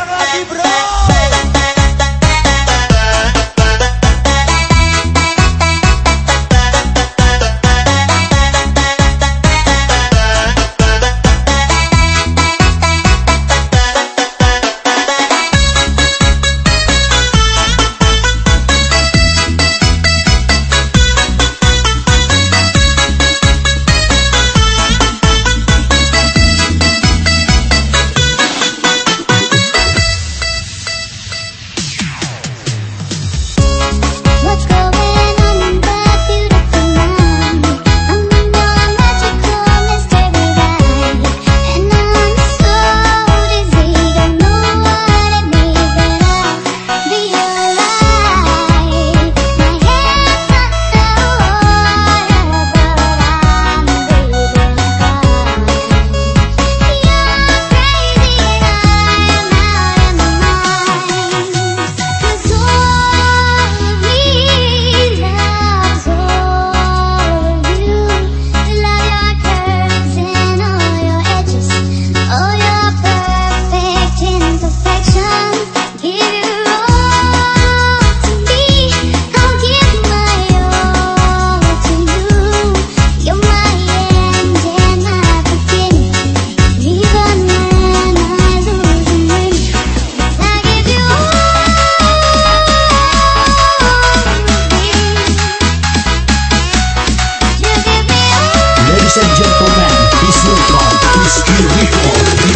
Kita goyang lagi bro 有一种